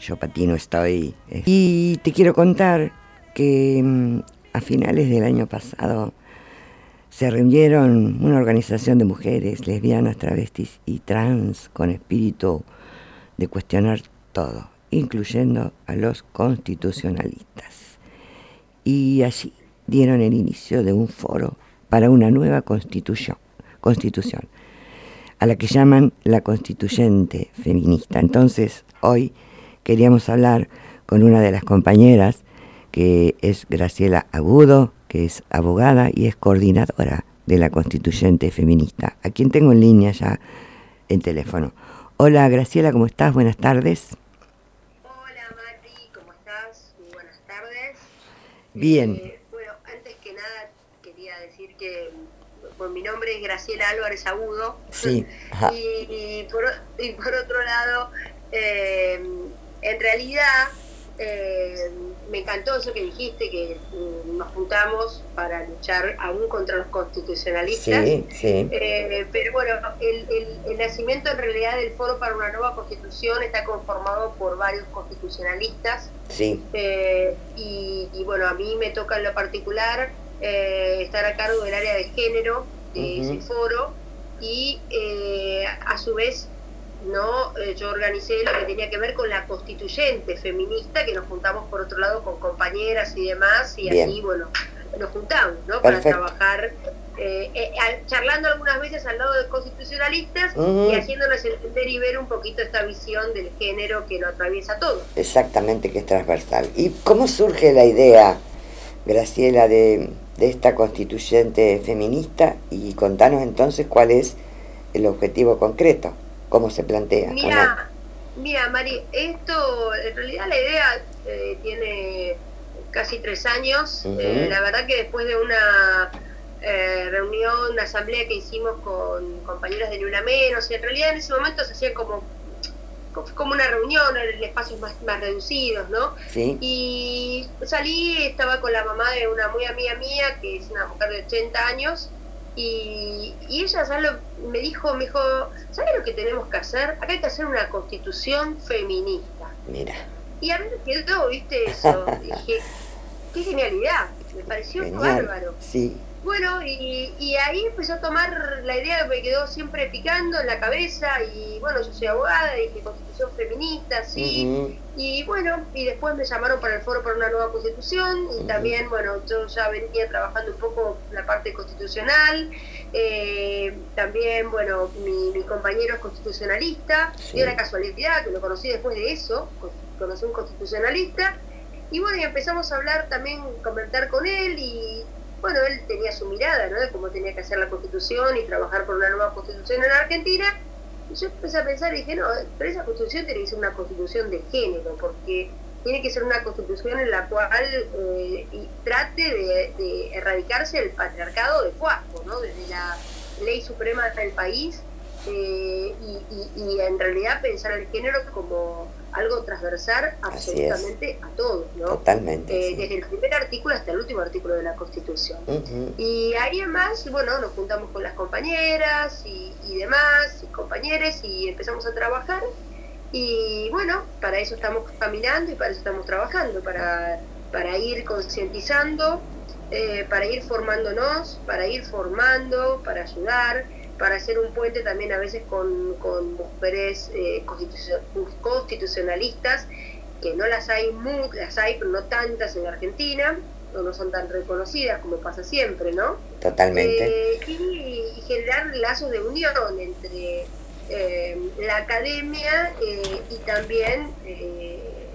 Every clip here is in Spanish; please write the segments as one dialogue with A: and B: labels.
A: yo patino estoy. Y te quiero contar que mm, a finales del año pasado se reunieron una organización de mujeres lesbianas, travestis y trans con espíritu de cuestionar todo, incluyendo a los constitucionalistas. Y allí dieron el inicio de un foro para una nueva constitución, constitución a la que llaman la constituyente feminista. Entonces, hoy queríamos hablar con una de las compañeras, que es Graciela Agudo, que es abogada y es coordinadora de la constituyente feminista, a quien tengo en línea ya en teléfono. Hola Graciela, ¿cómo estás? Buenas tardes.
B: Hola Mati, ¿cómo estás? Muy buenas tardes.
A: Bien.
B: Eh, bueno, antes que nada quería decir que pues, mi nombre es Graciela Álvarez Agudo.
A: Sí.
B: y, por, y, por, otro lado, eh, en realidad eh, me encantó eso que dijiste, que mm, nos juntamos para luchar aún contra los constitucionalistas.
A: Sí, sí.
B: Eh, pero bueno, el, nacimiento en realidad del Foro para una Nueva Constitución está conformado por varios constitucionalistas.
A: Sí.
B: Eh, y, bueno, a mí me toca en lo particular estar a cargo del área de género de ese foro y a su vez no eh, yo organicé lo que tenía que ver con la constituyente feminista que nos juntamos por otro lado con compañeras y demás y así bueno nos juntamos no para trabajar eh, eh, charlando algunas veces al lado de constitucionalistas y haciéndoles entender y ver un poquito esta visión del género que lo atraviesa todo.
A: Exactamente que es transversal. Y cómo surge la idea Graciela de, de esta constituyente feminista y contanos entonces cuál es el objetivo concreto cómo se plantea.
B: Mira, mira Mari, esto, en realidad la idea eh, tiene casi tres años. Eh, la verdad que después de una eh, reunión, una asamblea que hicimos con compañeras de Ni Una Menos, y en realidad en ese momento se hacía como como una reunión en espacios más, más reducidos, ¿no?
A: Sí.
B: Y salí, estaba con la mamá de una muy amiga mía, que es una mujer de 80 años, y, ella me dijo, me dijo, ¿sabes lo que tenemos que hacer? Acá hay que hacer una constitución feminista.
A: Mira.
B: Y a mí me quedó, viste, eso. Dije, qué genialidad. Me pareció bárbaro.
A: Sí.
B: Bueno, y, y, ahí empezó a tomar la idea que me quedó siempre picando en la cabeza y bueno, yo soy abogada, dije constitución feminista, sí, y bueno, y después me llamaron para el foro para una nueva constitución y también, bueno, yo ya venía trabajando un poco la parte constitucional, eh, también, bueno, mi, compañero es constitucionalista, y una casualidad que lo conocí después de eso, conocí un constitucionalista, y bueno, y empezamos a hablar también, comentar con él y bueno, él tenía su mirada, ¿no? De cómo tenía que hacer la constitución y trabajar por una nueva constitución en Argentina. Y yo empecé a pensar y dije, no, pero esa constitución tiene que ser una constitución de género, porque tiene que ser una constitución en la cual eh, trate de, erradicarse el patriarcado de cuatro, ¿no? Desde la ley suprema del país eh, y, en realidad pensar el género como algo transversal absolutamente a todos, ¿no?
A: Totalmente.
B: Eh, desde el primer artículo hasta el último artículo de la Constitución. Y ahí además, bueno, nos juntamos con las compañeras y, demás, y compañeros, y empezamos a trabajar. Y bueno, para eso estamos caminando y para eso estamos trabajando, para, para ir concientizando, eh, para ir formándonos, para ir formando, para ayudar para hacer un puente también a veces con, con mujeres eh, constitucionalistas, que no las hay, las hay, pero no tantas en Argentina, o no son tan reconocidas como pasa siempre, ¿no?
A: Totalmente.
B: Eh, y, generar lazos de unión entre eh, la academia y también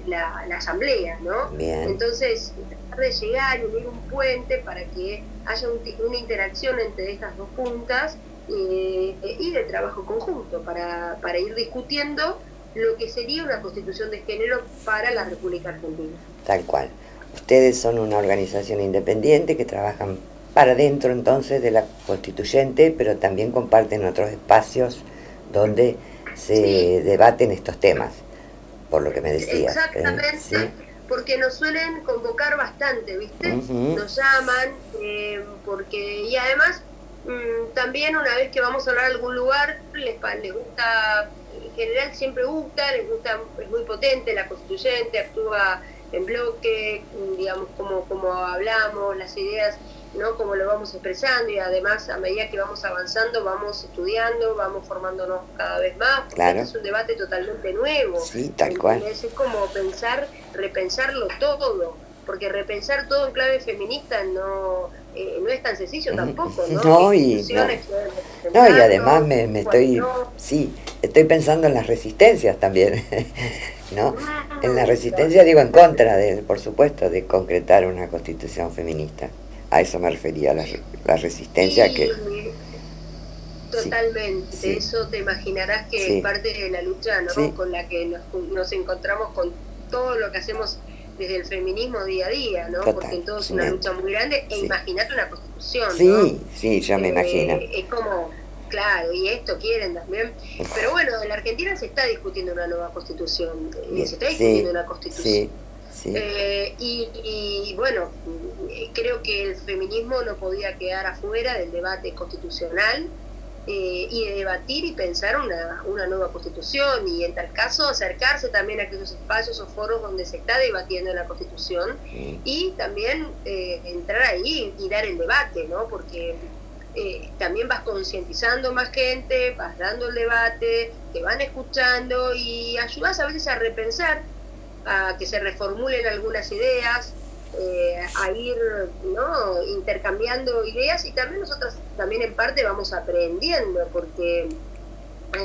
B: la, asamblea, ¿no? Entonces, tratar de llegar y unir un puente para que haya una interacción entre estas dos puntas eh, y de trabajo conjunto para, para ir discutiendo lo que sería una constitución de género para la República Argentina.
A: Tal cual. Ustedes son una organización independiente que trabajan para dentro entonces de la constituyente, pero también comparten otros espacios donde se debaten estos temas, por lo que me decías.
B: ¿eh? Exactamente. Porque nos suelen convocar bastante, ¿viste? Nos llaman, eh, porque, y además también una vez que vamos a hablar a algún lugar, les, les gusta en general siempre gusta, les gusta, es muy potente la constituyente, actúa en bloque, digamos, como, como hablamos, las ideas, ¿no? Como lo vamos expresando y además a medida que vamos avanzando vamos estudiando, vamos formándonos cada vez más, porque este es un debate totalmente nuevo.
A: Sí, tal cual.
B: Es como pensar, repensarlo todo, porque repensar todo en clave feminista no eh, no es tan sencillo tampoco, ¿no?
A: No, y, no. y además me, me estoy, sí, estoy pensando en las resistencias también, ¿no? Ah, en la resistencia digo en contra, de, por supuesto, de concretar una constitución feminista. A eso me refería, la, la resistencia que...
B: Totalmente, eso te imaginarás que es parte de la lucha ¿no? con la que nos, nos encontramos con todo lo que hacemos desde el feminismo día a día, ¿no? Porque todo es una lucha muy grande. E imagínate una constitución,
A: Sí, sí, ya me eh, imagino.
B: Es como, claro, y esto quieren también. Pero bueno, en la Argentina se está discutiendo una nueva constitución, y se está discutiendo una constitución. Eh, y, y, bueno, creo que el feminismo no podía quedar afuera del debate constitucional eh, y de debatir y pensar una, una nueva constitución y en tal caso acercarse también a aquellos espacios o foros donde se está debatiendo la constitución y también eh, entrar ahí y dar el debate, ¿no? Porque eh, también vas concientizando más gente, vas dando el debate, te van escuchando y ayudas a veces a repensar, a que se reformulen algunas ideas, eh, a ir ¿no? intercambiando ideas y también nosotros también en parte vamos aprendiendo porque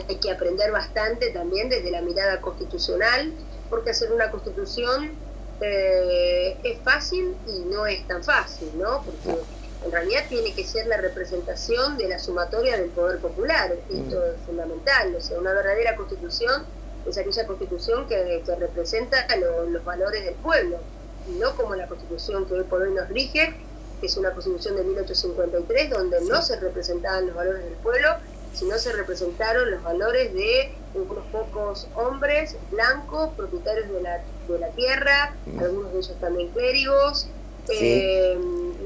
B: hay que aprender bastante también desde la mirada constitucional porque hacer una constitución eh, es fácil y no es tan fácil, ¿no? Porque en realidad tiene que ser la representación de la sumatoria del poder popular, esto mm. es fundamental, o sea, una verdadera constitución es aquella constitución que, representa los valores del pueblo no como la constitución que hoy por hoy nos rige, que es una constitución de 1853, donde no se representaban los valores del pueblo, sino se representaron los valores de unos pocos hombres blancos, propietarios de la, de la tierra, mm. algunos de ellos también clérigos, eh,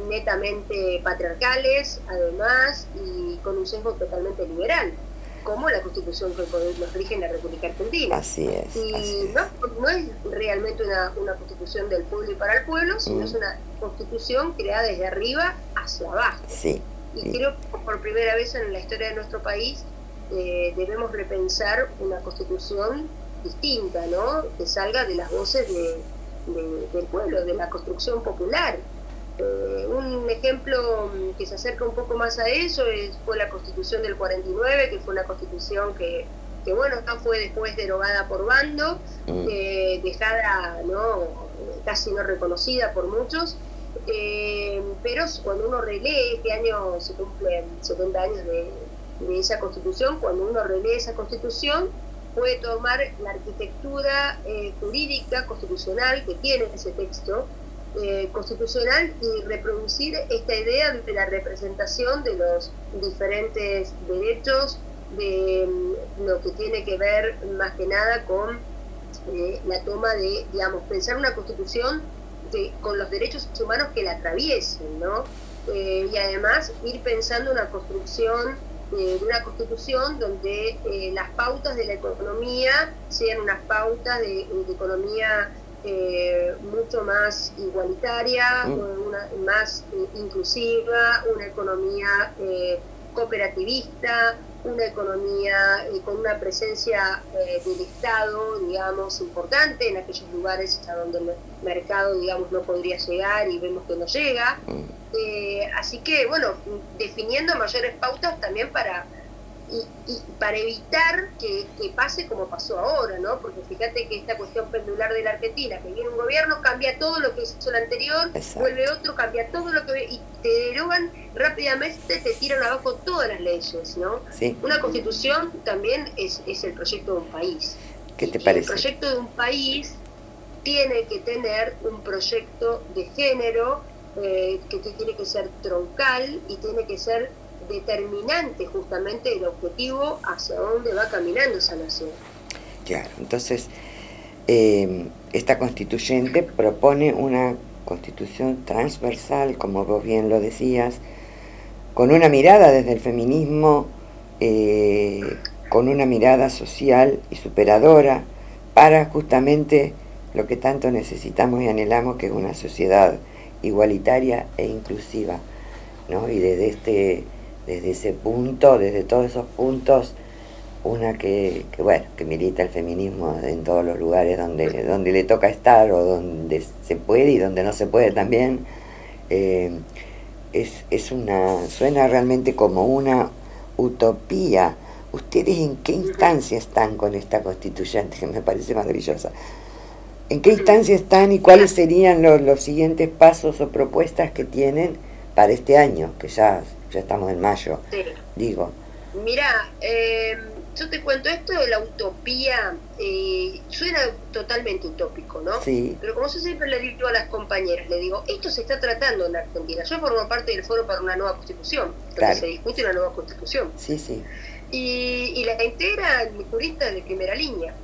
B: netamente patriarcales, además, y con un sesgo totalmente liberal como la constitución que nos rige en la República Argentina.
A: Así es.
B: Y No, es realmente una, una, constitución del pueblo y para el pueblo, sino mm. es una constitución creada desde arriba hacia abajo.
A: Sí.
B: Y creo que por primera vez en la historia de nuestro país eh, debemos repensar una constitución distinta, ¿no? Que salga de las voces del pueblo, de la construcción popular. Eh, un ejemplo que se acerca un poco más a eso es, fue la constitución del 49, que fue una constitución que, que bueno, fue después derogada por bando, mm. eh, dejada ¿no? casi no reconocida por muchos. Eh, pero cuando uno relee, este año se cumplen 70 años de, de esa constitución, cuando uno relee esa constitución, puede tomar la arquitectura jurídica, constitucional que tiene ese texto, eh, constitucional y reproducir esta idea de la representación de los diferentes derechos, de mm, lo que tiene que ver más que nada con eh, la toma de, digamos, pensar una constitución con los derechos humanos que la atraviesen, ¿no? Eh, y además ir pensando una construcción de una constitución donde las pautas de la economía sean unas pautas de economía eh, mucho más igualitaria, mm. una, más eh, inclusiva, una economía eh, cooperativista, una economía con una presencia del Estado, digamos, importante en aquellos lugares a donde el mercado, digamos, no podría llegar y vemos que no llega. Mm. así que, bueno, definiendo mayores pautas también para y, para evitar que, pase como pasó ahora, ¿no? Porque fíjate que esta cuestión pendular de la Argentina, que viene un gobierno, cambia todo lo que hizo el anterior, vuelve otro, cambia todo lo que... y te derogan rápidamente, te tiran abajo todas las leyes, ¿no? Una constitución también es, es el proyecto de un país.
A: ¿Qué te parece?
B: el proyecto de un país tiene que tener un proyecto de género eh, que tiene que ser troncal y tiene que ser determinante justamente el objetivo hacia dónde va caminando esa nación.
A: Claro, entonces eh, esta constituyente propone una constitución transversal, como vos bien lo decías, con una mirada desde el feminismo eh, con una mirada social y superadora para justamente lo que tanto necesitamos y anhelamos, que es una sociedad igualitaria e inclusiva. ¿no? Y desde, este, desde ese punto, desde todos esos puntos, una que, bueno, que milita el feminismo en todos los lugares donde, donde le toca estar o donde se puede y donde no se puede también, eh, es, es una, suena realmente como una utopía. ¿Ustedes en qué instancia están con esta constituyente que me parece maravillosa? ¿En qué instancia están y cuáles serían los, los siguientes pasos o propuestas que tienen para este año, que ya, ya estamos en mayo? Digo.
B: Mira, eh, yo te cuento esto de la utopía, eh, suena totalmente utópico, ¿no?
A: Sí.
B: Pero como yo siempre le digo a las compañeras, le digo, esto se está tratando en la Argentina. Yo formo parte del Foro para una nueva Constitución, donde se discute una nueva Constitución.
A: Sí, sí
B: y, la integra mi jurista de primera línea.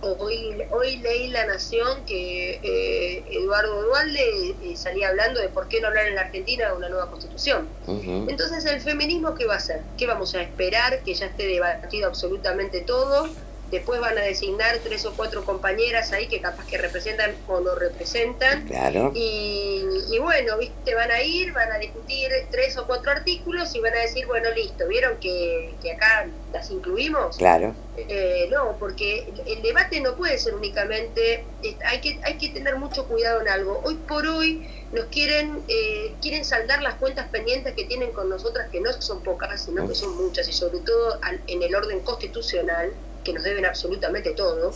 B: hoy, hoy leí La Nación que eh, Eduardo Dualde eh, salía hablando de por qué no hablar en la Argentina de una nueva constitución. Entonces, ¿el feminismo qué va a hacer? ¿Qué vamos a esperar? ¿Que ya esté debatido absolutamente todo? Después van a designar tres o cuatro compañeras ahí que capaz que representan o no representan.
A: Claro.
B: Y, bueno, viste, van a ir, van a discutir tres o cuatro artículos y van a decir, bueno, listo, ¿vieron que, acá las incluimos?
A: Claro.
B: Eh, no, porque el debate no puede ser únicamente, hay que, hay que tener mucho cuidado en algo. Hoy por hoy nos quieren, eh, quieren saldar las cuentas pendientes que tienen con nosotras, que no son pocas, sino que son muchas, y sobre todo en el orden constitucional que nos deben absolutamente todo.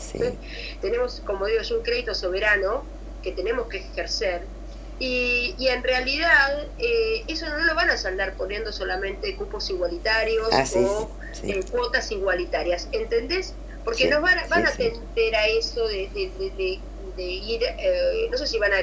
B: tenemos, como digo yo, un crédito soberano que tenemos que ejercer. Y, y en realidad eh, eso no lo van a saldar poniendo solamente cupos igualitarios
A: ah,
B: o eh, cuotas igualitarias, ¿entendés? Porque nos van a, van a tender a eso de, de, ir, eh, no sé si van a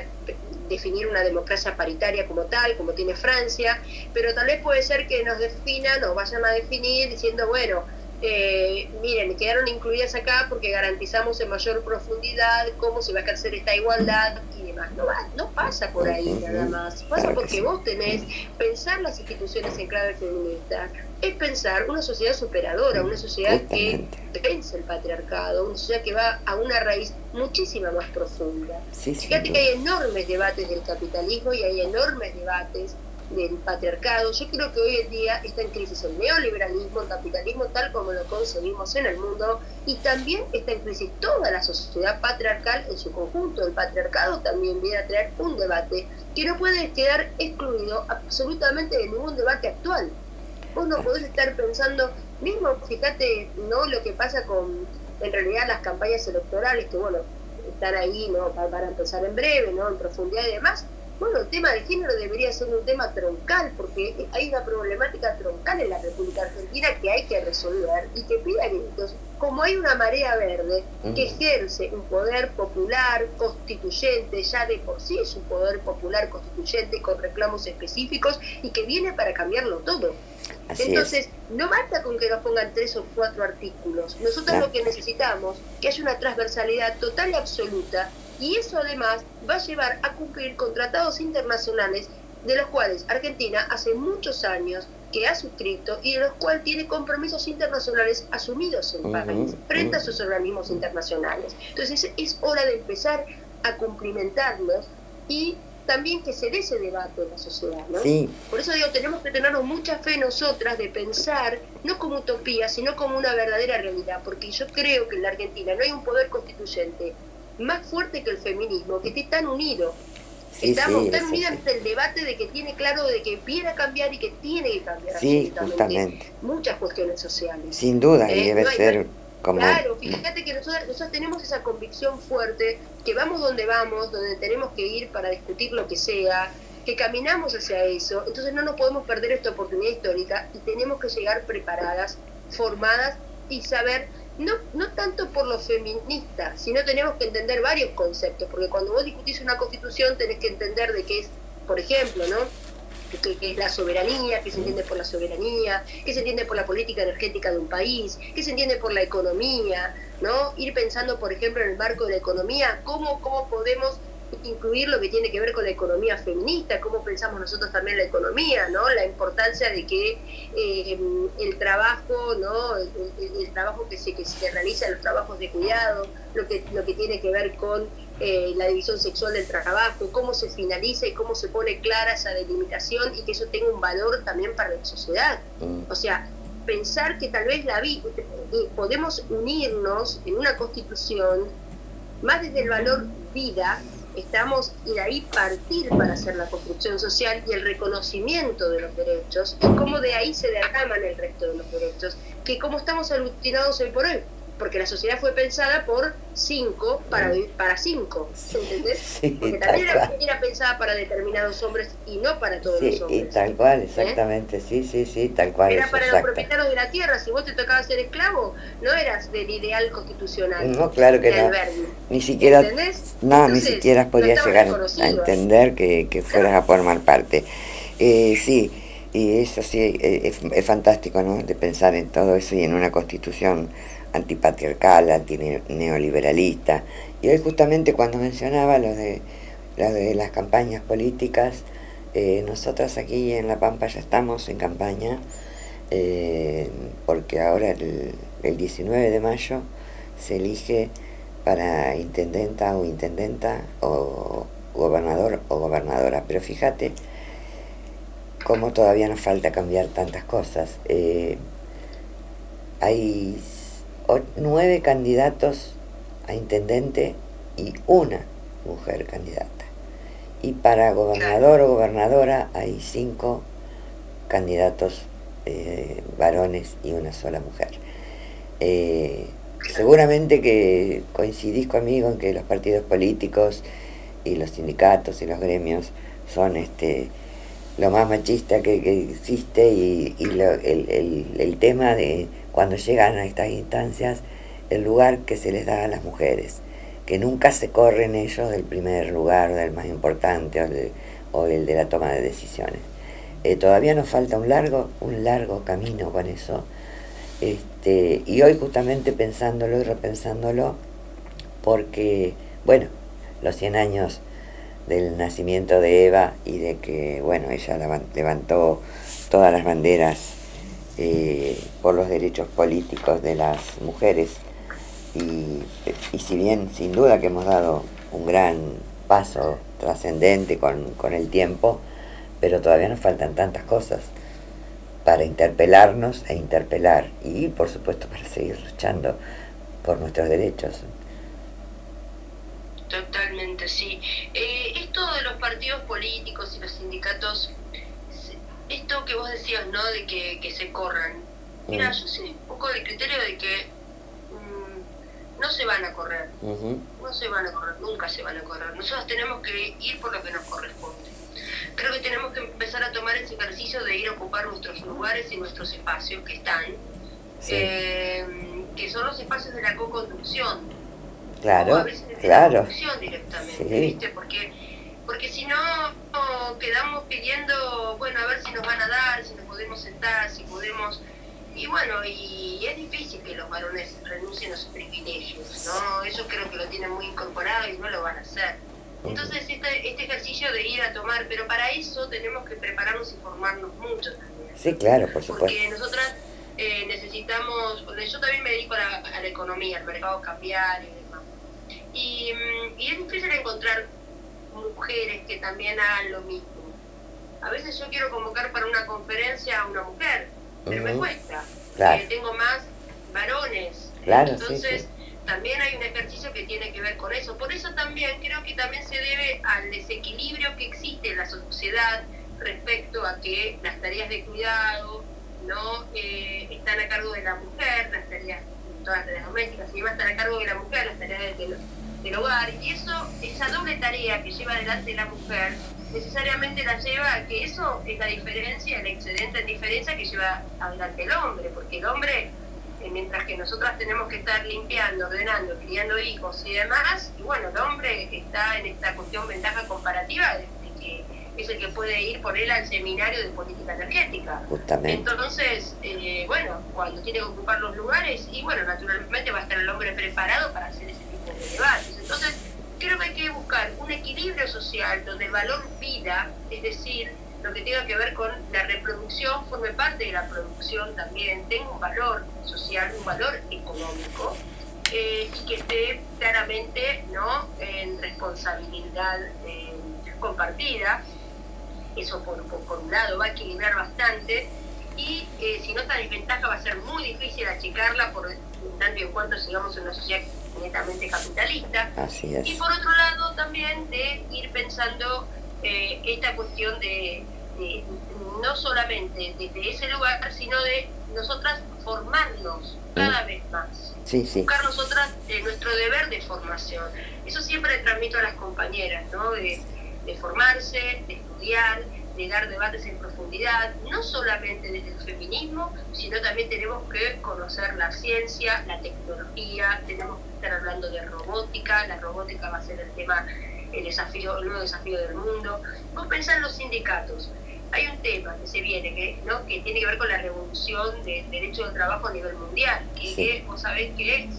B: definir una democracia paritaria como tal, como tiene Francia, pero tal vez puede ser que nos definan o vayan a definir diciendo, bueno, eh, miren, quedaron incluidas acá porque garantizamos en mayor profundidad cómo se va a ejercer esta igualdad y demás. No, va, no pasa por ahí nada más, pasa porque vos tenés pensar las instituciones en clave feminista, es pensar una sociedad superadora, una sociedad que vence el patriarcado, una sociedad que va a una raíz muchísima más profunda. Fíjate que hay enormes debates del capitalismo y hay enormes debates del patriarcado. Yo creo que hoy en día está en crisis el neoliberalismo, el capitalismo tal como lo concebimos en el mundo y también está en crisis toda la sociedad patriarcal en su conjunto. El patriarcado también viene a traer un debate que no puede quedar excluido absolutamente de ningún debate actual. Vos no podés estar pensando, mismo fíjate, ¿no? Lo que pasa con, en realidad, las campañas electorales, que bueno, están ahí, ¿no? Para, empezar en breve, ¿no? En profundidad y demás bueno, el tema de género debería ser un tema troncal, porque hay una problemática troncal en la República Argentina que hay que resolver y que pida gritos. Como hay una marea verde que ejerce un poder popular constituyente, ya de por sí es un poder popular constituyente con reclamos específicos y que viene para cambiarlo todo. Entonces, no basta con que nos pongan tres o cuatro artículos. Nosotros lo que necesitamos que haya una transversalidad total y absoluta y eso además va a llevar a cumplir con tratados internacionales de los cuales Argentina hace muchos años que ha suscrito y de los cuales tiene compromisos internacionales asumidos en el país frente a sus organismos internacionales. Entonces es hora de empezar a cumplimentarlos y también que se dé ese debate en la sociedad. ¿no? Por eso digo, tenemos que tener mucha fe nosotras de pensar, no como utopía, sino como una verdadera realidad, porque yo creo que en la Argentina no hay un poder constituyente más fuerte que el feminismo, que esté tan unido. Estamos tan unidos ante el debate de que tiene claro de que viene a cambiar y que tiene que cambiar
A: sí, justamente.
B: muchas cuestiones sociales.
A: Sin duda, y eh, debe ser como...
B: Claro, fíjate que nosotros, nosotros tenemos esa convicción fuerte, que vamos donde vamos, donde tenemos que ir para discutir lo que sea, que caminamos hacia eso, entonces no nos podemos perder esta oportunidad histórica y tenemos que llegar preparadas, formadas y saber no, no tanto por lo feminista, sino tenemos que entender varios conceptos, porque cuando vos discutís una constitución tenés que entender de qué es, por ejemplo, ¿no? qué es la soberanía, qué se entiende por la soberanía, qué se entiende por la política energética de un país, qué se entiende por la economía, ¿no? Ir pensando, por ejemplo, en el marco de la economía, cómo, cómo podemos incluir lo que tiene que ver con la economía feminista, cómo pensamos nosotros también la economía, ¿no? La importancia de que eh, el trabajo, ¿no? El, trabajo que se, que se realiza, los trabajos de cuidado, lo que, lo que tiene que ver con eh, la división sexual del trabajo, cómo se finaliza y cómo se pone clara esa delimitación y que eso tenga un valor también para la sociedad. Mm. O sea, pensar que tal vez la vida, podemos unirnos en una constitución más desde el valor vida, estamos y de ahí partir para hacer la construcción social y el reconocimiento de los derechos y cómo de ahí se derraman el resto de los derechos, que como estamos aglutinados hoy por hoy porque la sociedad fue pensada por cinco para, mm. para cinco, ¿entendés? porque también era, pensada para determinados hombres y no para todos los hombres.
A: Y tal cual, ¿eh? exactamente, sí, sí, sí, tal cual.
B: Era para los propietarios de la tierra, si vos te tocaba ser esclavo, no eras del ideal constitucional.
A: No, claro que no. Ni siquiera, ¿entendés? no, ni siquiera podías llegar a entender que, que fueras a formar parte. Eh, sí, y eso sí, eh, es, es fantástico, ¿no? De pensar en todo eso y en una constitución antipatriarcal, antineoliberalista. Y hoy justamente cuando mencionaba lo de, las campañas políticas, eh, nosotros aquí en La Pampa ya estamos en campaña, eh, porque ahora el, el 19 de mayo se elige para intendenta o intendenta o gobernador o gobernadora. Pero fíjate cómo todavía nos falta cambiar tantas cosas. Eh, hay nueve candidatos a intendente y una mujer candidata. Y para gobernador o gobernadora hay cinco candidatos eh, varones y una sola mujer. Eh, seguramente que coincidís conmigo en que los partidos políticos y los sindicatos y los gremios son este lo más machista que, existe y, el tema de cuando llegan a estas instancias el lugar que se les da a las mujeres, que nunca se corren ellos del primer lugar, del más importante o, el de la toma de decisiones. Eh, todavía nos falta un largo, un largo camino con eso. Este, y hoy justamente pensándolo y repensándolo, porque, bueno, los 100 años del nacimiento de Eva y de que, bueno, ella levantó todas las banderas eh, por los derechos políticos de las mujeres. Y, si bien sin duda que hemos dado un gran paso trascendente con, el tiempo, pero todavía nos faltan tantas cosas para interpelarnos e interpelar y por supuesto para seguir luchando por nuestros derechos.
B: Totalmente, sí. Eh, esto de los partidos políticos y los sindicatos esto que vos decías, ¿no? De que, se corran. Mira, mm. yo sé un poco del criterio de que mm, no se van a correr. No se van a correr, nunca se van a correr. Nosotros tenemos que ir por lo que nos corresponde. Creo que tenemos que empezar a tomar ese ejercicio de ir a ocupar nuestros lugares y nuestros espacios que están, eh, que son los espacios de la co-conducción.
A: Claro,
B: a
A: veces de claro.
B: La directamente, ¿viste? Porque porque si no quedamos pidiendo, bueno, a ver si nos van a dar, si nos podemos sentar, si podemos... Y bueno, y es difícil que los varones renuncien a sus privilegios, ¿no? Eso creo que lo tienen muy incorporado y no lo van a hacer. Entonces, este, este ejercicio de ir a tomar, pero para eso tenemos que prepararnos y formarnos mucho también.
A: Sí, claro, por supuesto.
B: Porque nosotras eh, necesitamos, yo también me dedico a la, a la economía, al mercado cambiario y demás. Y, mm, y es difícil encontrar mujeres que también hagan lo mismo. A veces yo quiero convocar para una conferencia a una mujer, pero me cuesta, tengo más varones. Entonces, también hay un ejercicio que tiene que ver con eso. Por eso también creo que también se debe al desequilibrio que existe en la sociedad respecto a que las tareas de cuidado no eh, están a cargo de la mujer, las tareas, todas las tareas domésticas, y va a estar a cargo de la mujer, las tareas de, del hogar y eso, esa doble tarea que lleva adelante la mujer, necesariamente la lleva a que eso es la diferencia, el excedente en diferencia que lleva adelante el hombre, porque el hombre, eh, mientras que nosotras tenemos que estar limpiando, ordenando, criando hijos y demás, y bueno, el hombre está en esta cuestión ventaja comparativa es el que puede ir por él al seminario de política energética.
A: Justamente.
B: Entonces, eh, bueno, cuando tiene que ocupar los lugares, y bueno, naturalmente va a estar el hombre preparado para hacer ese tipo de debates. Entonces, creo que hay que buscar un equilibrio social donde el valor vida, es decir, lo que tenga que ver con la reproducción, forme parte de la producción también, tenga un valor social, un valor económico, eh, y que esté claramente ¿no? en responsabilidad eh, compartida. Eso por, por, un lado va a equilibrar bastante y eh, si no esta desventaja va a ser muy difícil achicarla por tanto y en cuanto sigamos en una sociedad netamente capitalista. Y por otro lado también de ir pensando esta cuestión de, no solamente desde ese lugar, sino de nosotras formarnos cada vez más. Buscar nosotras eh, nuestro deber de formación. Eso siempre le transmito a las compañeras, ¿no? De, formarse, de estudiar, de dar debates en profundidad, no solamente desde el feminismo, sino también tenemos que conocer la ciencia, la tecnología, tenemos que estar hablando de robótica, la robótica va a ser el tema, el desafío, el nuevo desafío del mundo. Vos pensás en los sindicatos, hay un tema que se viene, que, ¿no? que tiene que ver con la revolución del derecho del trabajo a nivel mundial, que, vos sabés que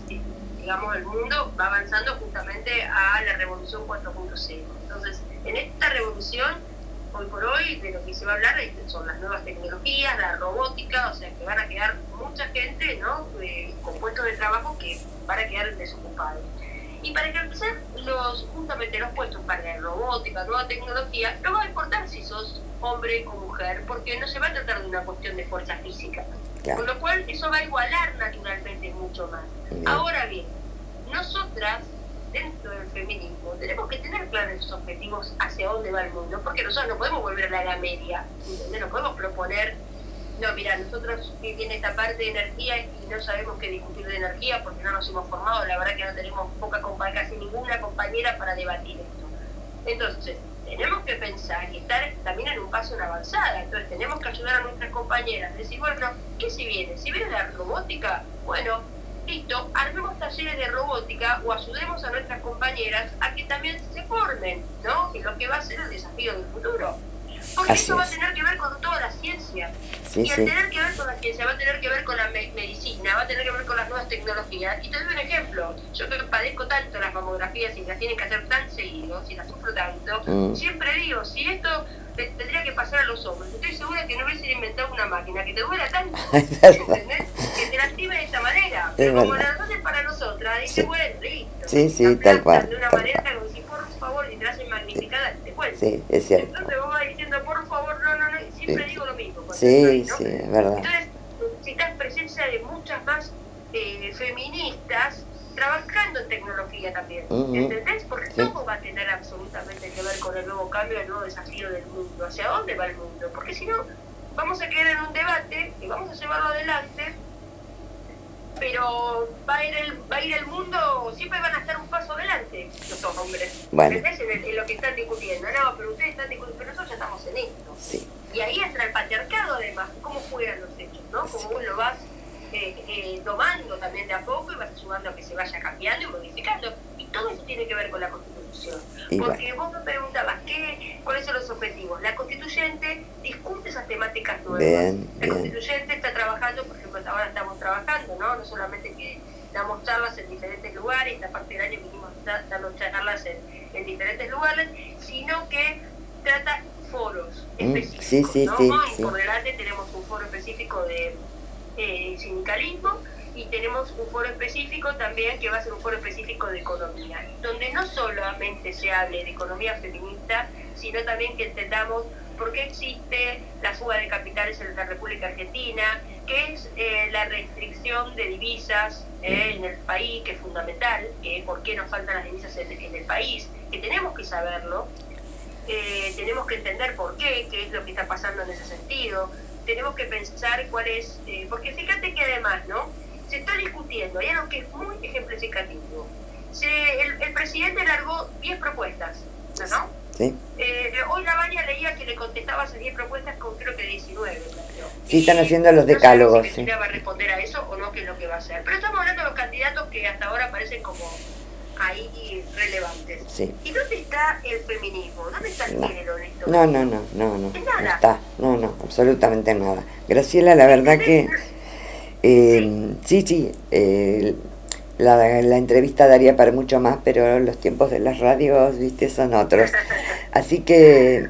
B: digamos, el mundo va avanzando justamente a la revolución 4.0. Entonces, en esta revolución, hoy por hoy, de lo que se va a hablar son las nuevas tecnologías, la robótica, o sea, que van a quedar mucha gente, ¿no? con puestos de trabajo que van a quedar desocupados. Y para empecé los, justamente los puestos para la robótica, nueva tecnología, no va a importar si sos hombre o mujer, porque no se va a tratar de una cuestión de fuerza física. Con lo cual eso va a igualar naturalmente mucho más. Ahora bien, nosotras, dentro del feminismo, tenemos que tener claros esos objetivos hacia dónde va el mundo, porque nosotros no podemos volver a la edad media, no podemos proponer no, mira, nosotros tiene esta parte de energía y no sabemos qué discutir de energía porque no nos hemos formado, la verdad que no tenemos poca casi ninguna compañera para debatir esto. Entonces, tenemos que pensar y estar también en un paso en avanzada, entonces tenemos que ayudar a nuestras compañeras, decir, bueno, ¿qué si viene? Si viene la robótica, bueno, listo, armemos talleres de robótica o ayudemos a nuestras compañeras a que también se formen, ¿no? Es lo que va a ser el desafío del futuro. Porque eso va a tener que ver con toda la ciencia. y al tener que ver con la ciencia, va a tener que ver con la medicina, va a tener que ver con las nuevas tecnologías. Y te doy un ejemplo. Yo que padezco tanto las mamografías y las tienen que hacer tan seguido, si las sufro tanto, mm. siempre digo, si esto tendría que pasar a los hombres, estoy segura que no hubiesen inventado una máquina que te duela tanto, ¿entendés? Active de esta manera. Pero como la es para nosotras, dice, bueno, listo.
A: Sí, sí, tal cual.
B: De una manera como si, por favor, y te hacen magnificada, te cuento.
A: Sí, es cierto.
B: Entonces vos vas diciendo, por favor, no, no, no, siempre digo lo mismo.
A: Sí, sí, es verdad.
B: Entonces, necesitas presencia de muchas más eh, feministas trabajando en tecnología también, ¿entendés? Porque todo va a tener absolutamente que ver con el nuevo cambio, el nuevo desafío del mundo, hacia dónde va el mundo, porque si no, vamos a quedar en un debate y vamos a llevarlo adelante, pero va a ir el, va a ir el mundo, siempre van a estar un paso adelante los hombres, ¿entendés? En, lo que están discutiendo, no, pero ustedes están discutiendo, pero nosotros ya estamos en esto.
A: Sí.
B: Y ahí entra el patriarcado además, cómo juegan los hechos, ¿no? Como vos lo vas eh, tomando también de a poco y vas ayudando a que se vaya cambiando y modificando. Todo eso tiene que ver con la Constitución. Porque vos me preguntabas, ¿qué, ¿cuáles son los objetivos? La Constituyente discute esas temáticas nuevas. la Constituyente está trabajando, por ejemplo, ahora estamos trabajando, ¿no? No solamente que damos charlas en diferentes lugares, esta parte del año vinimos dando charlas en, en diferentes lugares, sino que trata foros mm, específicos. Sí, sí, ¿no? sí, por delante tenemos un foro específico de eh, sindicalismo y tenemos un foro específico también que va a ser un foro específico de economía, donde no solamente se hable de economía feminista, sino también que entendamos por qué existe la fuga de capitales en la República Argentina, qué es eh, la restricción de divisas eh, en el país, que es fundamental, por qué nos faltan las divisas en, en el país, que tenemos que saberlo, tenemos que entender por qué, qué es lo que está pasando en ese sentido, tenemos que pensar cuál es, eh, porque fíjate que además, ¿no? Se está discutiendo, hay algo que es muy ejemplificativo. Se, el, presidente largó 10 propuestas, ¿no?
A: Sí.
B: Eh, hoy la baña leía que le contestaba esas 10 propuestas con creo que 19.
A: Sí, están haciendo los decálogos.
B: No sé si va a responder a eso o no, qué es lo que va a hacer. Pero estamos hablando de los candidatos que hasta ahora parecen como ahí relevantes. ¿Y dónde está el feminismo? ¿Dónde está el género en esto?
A: No, no, no, no, no. No está, no, no, absolutamente nada. Graciela, la verdad que eh, sí, sí, eh, la, la, entrevista daría para mucho más, pero los tiempos de las radios, viste, son otros. Así que,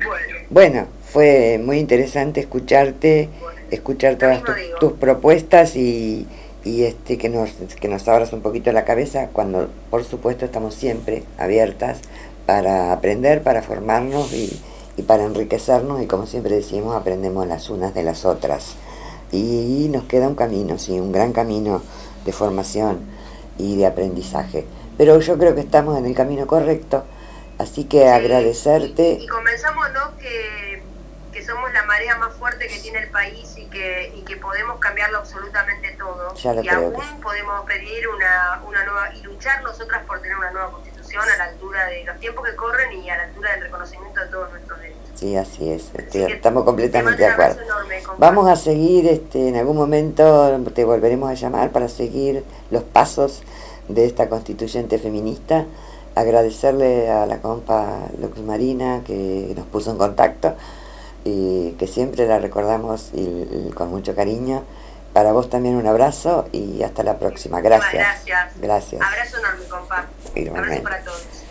A: bueno, fue muy interesante escucharte, escuchar todas tus propuestas y, y este que nos, que nos abras un poquito la cabeza cuando, por supuesto, estamos siempre abiertas para aprender, para formarnos y, y para enriquecernos y como siempre decimos, aprendemos las unas de las otras. Y nos queda un camino, sí, un gran camino de formación y de aprendizaje. Pero yo creo que estamos en el camino correcto, así que agradecerte.
B: Y, comenzamos, ¿no? Que, que, somos la marea más fuerte que tiene el país y que, y que podemos cambiarlo absolutamente todo. y aún podemos pedir una, una nueva, y luchar nosotras por tener una nueva constitución a la altura de los tiempos que corren y a la altura del reconocimiento de todos nuestros derechos.
A: Sí, así es, estamos completamente de acuerdo. Vamos a seguir, este, en algún momento te volveremos a llamar para seguir los pasos de esta constituyente feminista. Agradecerle a la compa Lux Marina que nos puso en contacto y que siempre la recordamos y, con mucho cariño. Para vos también un abrazo y hasta la próxima. Gracias.
B: Gracias.
A: Gracias.
B: Abrazo enorme, compa. Abrazo para todos.